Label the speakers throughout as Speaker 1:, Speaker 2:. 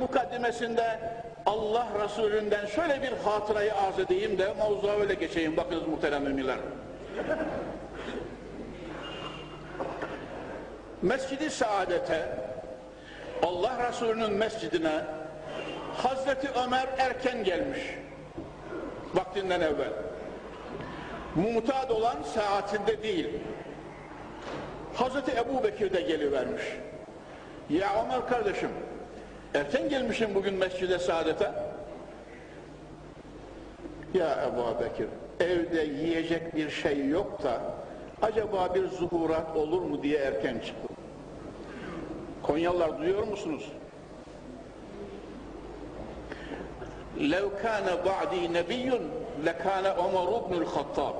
Speaker 1: mukaddimesinde Allah Resulü'nden şöyle bir hatırayı arz edeyim de mavzuğa öyle geçeyim. Bakınız muhterem müminler. Mescidi Saadet'e Allah Resulü'nün mescidine Hazreti Ömer erken gelmiş. Vaktinden evvel. Mumtad olan saatinde değil. Hazreti Ebu Bekir de gelivermiş. Ya Ömer kardeşim, erken gelmişim bugün Mescid-i Saadet'e. Ya Ebu Bekir, evde yiyecek bir şey yok da acaba bir zuhurat olur mu diye erken çıktım. Konyalılar duyuyor musunuz? لَوْ كَانَ بَعْدِي نَبِيٌّ لَكَانَ عُمَرُ بْنُ الْخَطَّابِ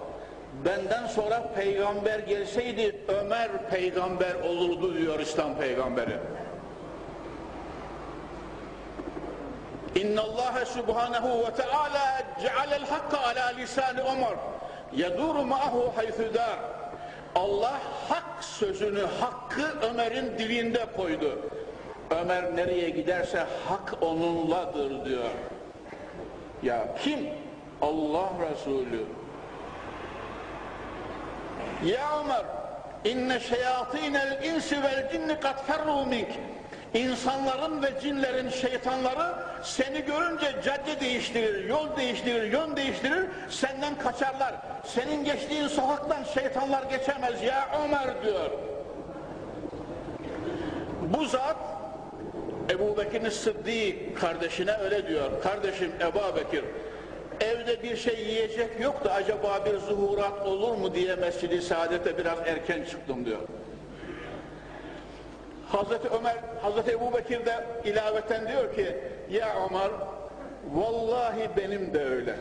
Speaker 1: Benden sonra peygamber gelseydi Ömer peygamber olurdu diyor İslam peygamberi. İnna Allah subhanahu ve teala cealel hakka ala lisan Ömer yeduru ma'ahu haythu dar. Allah hak sözünü, hakkı Ömer'in dilinde koydu. Ömer nereye giderse hak onunladır diyor. Ya kim? Allah Resulü. Ya Ömer, inne şeyatinel insi vel cinni kat ferru mink. İnsanların ve cinlerin şeytanları seni görünce cadde değiştirir, yol değiştirir, yön değiştirir, senden kaçarlar. Senin geçtiğin sokaktan şeytanlar geçemez ya Ömer diyor. Bu zat Ebu Bekir'in Sıddık kardeşine öyle diyor. Kardeşim Ebu Bekir evde bir şey yiyecek yok da acaba bir zuhurat olur mu diye Mescid-i Saadet'e biraz erken çıktım diyor. Hazreti Ömer, Hazreti Ebu Bekir de ilaveten diyor ki ya Ömer vallahi benim de öyle.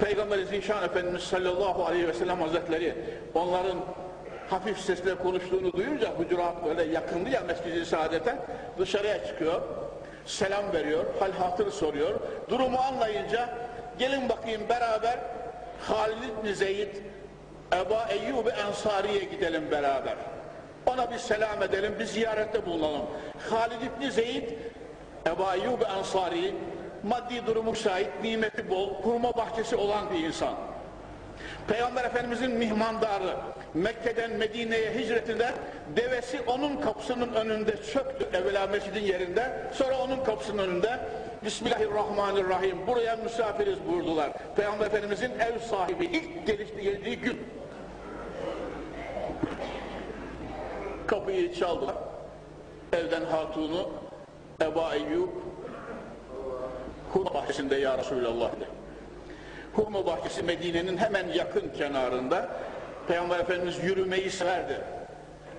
Speaker 1: Peygamber Zişan Efendimiz sallallahu aleyhi ve sellem hazretleri onların hafif sesle konuştuğunu duyunca hucurat böyle yakındı ya Mescid-i Saadet'e dışarıya çıkıyor selam veriyor, hal hatır soruyor. Durumu anlayınca gelin bakayım beraber Halid bin Zeyd Eba Eyyub Ensari'ye gidelim beraber. Ona bir selam edelim, bir ziyarette bulunalım. Halid bin Zeyd Eba Eyyub Ensari maddi durumu müsait, nimeti bol, hurma bahçesi olan bir insan. Peygamber Efendimizin mihmandarı Mekke'den Medine'ye hicretinde devesi onun kapısının önünde çöktü evvela mescidin yerinde sonra onun kapısının önünde Bismillahirrahmanirrahim buraya misafiriz buyurdular. Peygamber Efendimizin ev sahibi ilk gelişti geldiği gün kapıyı çaldılar. Evden hatunu Eba Eyyub hurma bahçesinde ya Resulallah dedi. Hurma bahçesi Medine'nin hemen yakın kenarında. Peygamber Efendimiz yürümeyi severdi.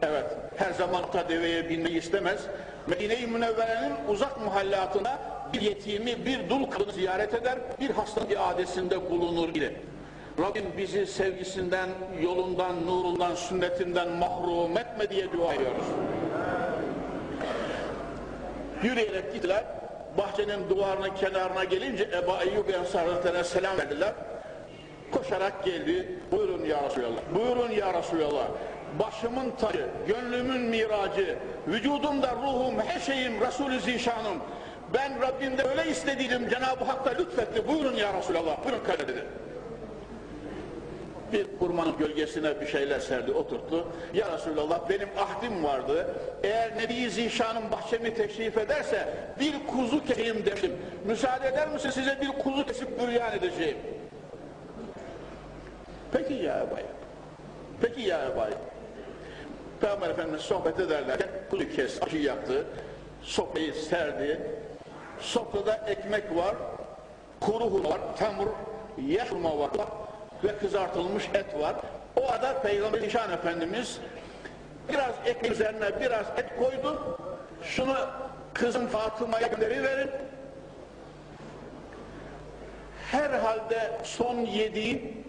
Speaker 1: Evet, her zaman ta deveye binmeyi istemez. Medine-i Münevvere'nin uzak muhallatına bir yetimi, bir dul kadını ziyaret eder, bir hasta iadesinde bulunur idi. Rabbim bizi sevgisinden, yolundan, nurundan, sünnetinden mahrum etme diye dua ediyoruz. Yürüyerek gittiler, bahçenin duvarının kenarına gelince Ebu Eyyub Ensar'ına selam verdiler. Koşarak geldi. Buyurun ya Resulallah. Buyurun ya Resulallah. Başımın tacı, gönlümün miracı, vücudumda ruhum, her şeyim Resul-i Zişanım. Ben Rabbimde öyle istediydim, Cenab-ı Hak da lütfetti. Buyurun ya Resulallah. Buyurun kale dedi. Bir kurmanın gölgesine bir şeyler serdi, oturttu. Ya Resulallah benim ahdim vardı. Eğer Nebi Zişan'ın bahçemi teşrif ederse bir kuzu keseyim dedim. Müsaade eder misin size bir kuzu kesip büryan edeceğim. Peki ya Ebay. Peki ya Ebay. Peygamber Efendimiz sohbet ederlerken kuzu kes, acı yaptı. Sofrayı serdi. Sofrada ekmek var, kuru var, temur, yaş hurma var ve kızartılmış et var. O arada Peygamber Nişan Efendimiz biraz ekmek üzerine biraz et koydu. Şunu kızım Fatıma'ya gönderiverin. Herhalde son yediği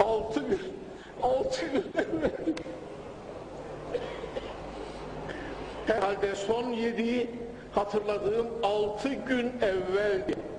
Speaker 1: altı gün altı gün herhalde son yediği hatırladığım altı gün evveldi.